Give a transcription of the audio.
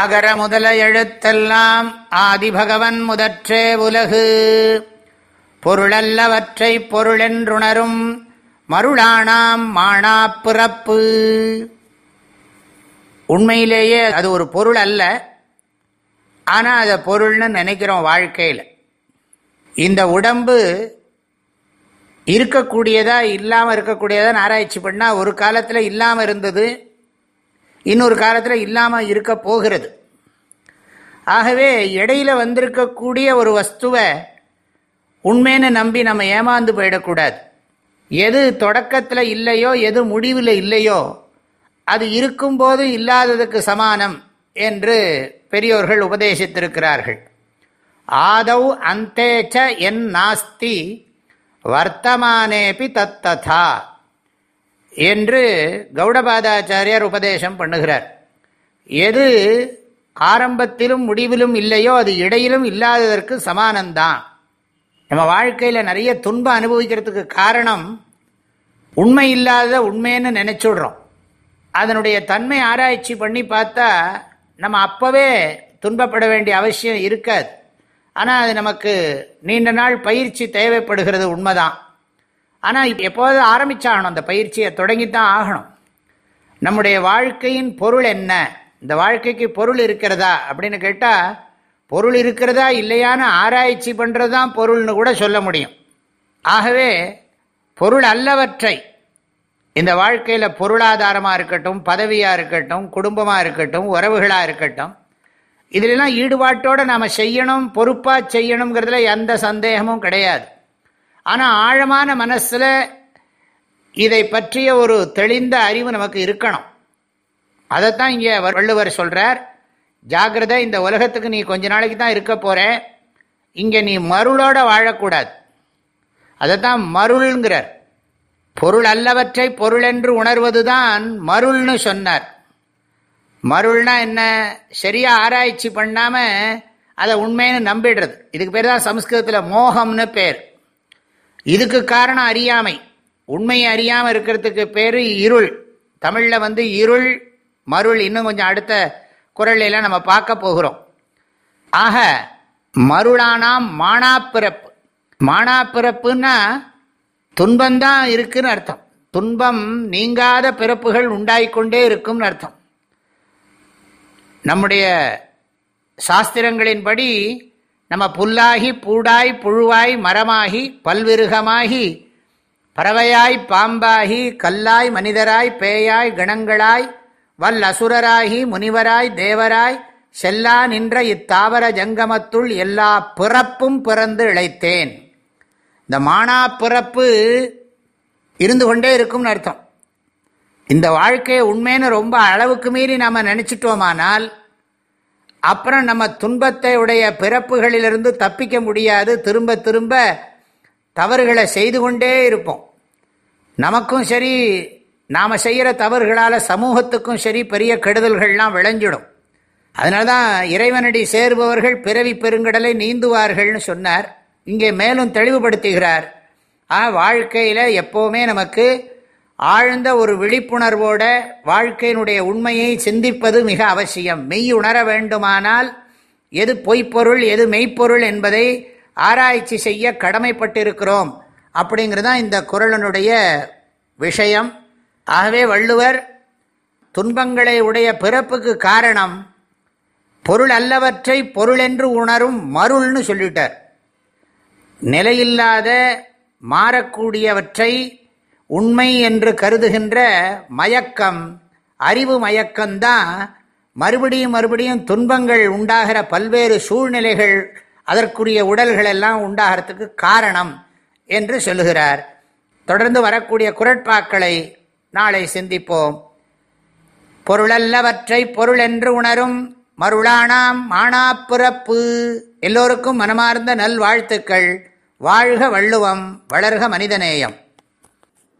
அகர முதல எழுத்தெல்லாம் ஆதிபகவன் முதற்றே உலகு. பொருளல்லவற்றை பொருளென்றுணரும் மருளானாம் மானா பிறப்பு உண்மையிலேயே அது ஒரு பொருள் அல்ல. ஆனால் அதை பொருள்னு நினைக்கிறோம் வாழ்க்கையில். இந்த உடம்பு இருக்கக்கூடியதா இல்லாமல் இருக்கக்கூடியதான்னு ஆராய்ச்சி பண்ணால் ஒரு காலத்தில் இல்லாமல் இருந்தது. இன்னொரு காலத்தில் இல்லாமல் இருக்க போகிறது. ஆகவே இடையில வந்திருக்கக்கூடிய ஒரு வஸ்துவை உண்மைன்னு நம்பி நம்ம ஏமாந்து போயிடக்கூடாது. எது தொடக்கத்தில் இல்லையோ எது முடிவில் இல்லையோ அது இருக்கும்போதும் இல்லாததுக்கு சமானம் என்று பெரியோர்கள் உபதேசித்திருக்கிறார்கள். ஆதவ் அந்தேச்ச என் நாஸ்தி வர்த்தமானேபி தத்ததா. என்று கௌடபாதாச்சாரியார் உபதேசம் பண்ணுகிறார். எது ஆரம்பத்திலும் முடிவிலும் இல்லையோ அது இடையிலும் இல்லாததற்கு சமானம்தான் நம்ம வாழ்க்கையில் நிறைய துன்பம் அனுபவிக்கிறதுக்கு காரணம் உண்மை இல்லாத உண்மைன்னு நினைச்சுடுறோம் அதனுடைய தன்மை ஆராய்ச்சி பண்ணி பார்த்தா நம்ம அப்போவே துன்பப்பட வேண்டிய அவசியம் இருக்காது. ஆனால் அது நமக்கு நீண்ட நாள் பயிற்சி தேவைப்படுகிறது உண்மைதான். ஆனால் எப்போது ஆரம்பிச்சாகணும்? அந்த பயிற்சியை தொடங்கித்தான் ஆகணும். நம்முடைய வாழ்க்கையின் பொருள் என்ன? இந்த வாழ்க்கைக்கு பொருள் இருக்கிறதா? அப்படின்னு கேட்டால் பொருள் இருக்கிறதா இல்லையான்னு ஆராய்ச்சி பண்ணுறது தான் பொருள்னு கூட சொல்ல முடியும். ஆகவே பொருள் அல்லவற்றை இந்த வாழ்க்கையில் பொருளாதாரமாக இருக்கட்டும் பதவியாக இருக்கட்டும் குடும்பமாக இருக்கட்டும் உறவுகளாக இருக்கட்டும் இதிலெல்லாம் ஈடுபாட்டோடு நாம் செய்யணும் பொறுப்பாக செய்யணுங்கிறதுல எந்த சந்தேகமும் கிடையாது. ஆனால் ஆழமான மனசில் இதை பற்றிய ஒரு தெளிந்த அறிவு நமக்கு இருக்கணும். அதைத்தான் இங்கே வள்ளுவர் சொல்கிறார் ஜாகிரத இந்த உலகத்துக்கு நீ கொஞ்ச நாளைக்கு தான் இருக்க போகிற இங்கே நீ மருளோட வாழக்கூடாது. அதைத்தான் மருள்ங்கிறார். பொருள் அல்லவற்றை பொருள் என்று உணர்வது தான் மருள்னு சொன்னார். மருள்னா என்ன? சரியா ஆராய்ச்சி பண்ணாம அதை உண்மைன்னு நம்பிடுறது. இதுக்கு பேர் தான் சம்ஸ்கிருதத்தில் மோகம்னு பேர். இதுக்கு காரணம் அறியாமை. உண்மையை அறியாமல் இருக்கிறதுக்கு பேர் இருள். தமிழில் வந்து இருள் மருள் இன்னும் கொஞ்சம் அடுத்த குரல்லாம் நம்ம பார்க்க போகிறோம். ஆக மருளானாம் மானாப்பிறப்பு. மானாப்பிறப்புன்னா துன்பம்தான் இருக்குன்னு அர்த்தம். துன்பம் நீங்காத பிறப்புகள் உண்டாய்கொண்டே இருக்கும்னு அர்த்தம். நம்முடைய சாஸ்திரங்களின்படி நம்ம புல்லாகி பூடாய் புழுவாய் மரமாகி பல்விருகமாகி பறவையாய் பாம்பாகி கல்லாய் மனிதராய் பேயாய் கணங்களாய் வல் அசுரராகி முனிவராய் தேவராய் செல்லா நின்ற இத்தாவர ஜங்கமத்துள் எல்லா பிறப்பும் பிறந்து இழைத்தேன். இந்த மானா பிறப்பு இருந்து கொண்டே இருக்கும்னு அர்த்தம். இந்த வாழ்க்கையை உண்மைன்னு ரொம்ப அளவுக்கு மீறி நாம் நினச்சிட்டோமானால் அப்புறம் நம்ம துன்பத்தை உடைய பிறப்புகளிலிருந்து தப்பிக்க முடியாது. திரும்ப திரும்ப தவறுகளை செய்து கொண்டே இருப்போம். நமக்கும் சரி நாம் செய்கிற தவறுகளால் சமூகத்துக்கும் சரி பெரிய கெடுதல்கள்லாம் விளைஞ்சிடும். அதனால தான் இறைவனடி சேருபவர்கள் பிறவி பெருங்கடலை நீந்துவார்கள்னு சொன்னார். இங்கே மேலும் தெளிவுபடுத்துகிறார். ஆ வாழ்க்கையில் எப்போவுமே நமக்கு ஆழ்ந்த ஒரு விழிப்புணர்வோட வாழ்க்கையினுடைய உண்மையை சிந்திப்பது மிக அவசியம். மெய் உணர வேண்டுமானால் எது பொய்ப்பொருள் எது மெய்ப்பொருள் என்பதை ஆராய்ச்சி செய்ய கடமைப்பட்டிருக்கிறோம். அப்படிங்கிறது தான் இந்த குரலனுடைய விஷயம். ஆகவே வள்ளுவர் துன்பங்களை உடைய பிறப்புக்கு காரணம் பொருள் அல்லவற்றை பொருள் என்று உணரும் மருள்னு சொல்லிட்டார். நிலையில்லாத மாறக்கூடியவற்றை உண்மை என்று கருதுகின்ற மயக்கம் அறிவு மயக்கம்தான் மறுபடியும் மறுபடியும் துன்பங்கள் உண்டாகிற பல்வேறு சூழ்நிலைகள் அதற்குரிய உடல்கள் எல்லாம் உண்டாகிறதுக்கு காரணம் என்று சொல்லுகிறார். தொடர்ந்து வரக்கூடிய குரட்பாக்களை நாளை சிந்திப்போம். பொருளல்லவற்றை பொருள் என்று உணரும் மருளானாம் மானாப்புறப்பு. எல்லோருக்கும் மனமார்ந்த நல்வாழ்த்துக்கள். வாழ்க வள்ளுவம் வளர்க மனிதநேயம்.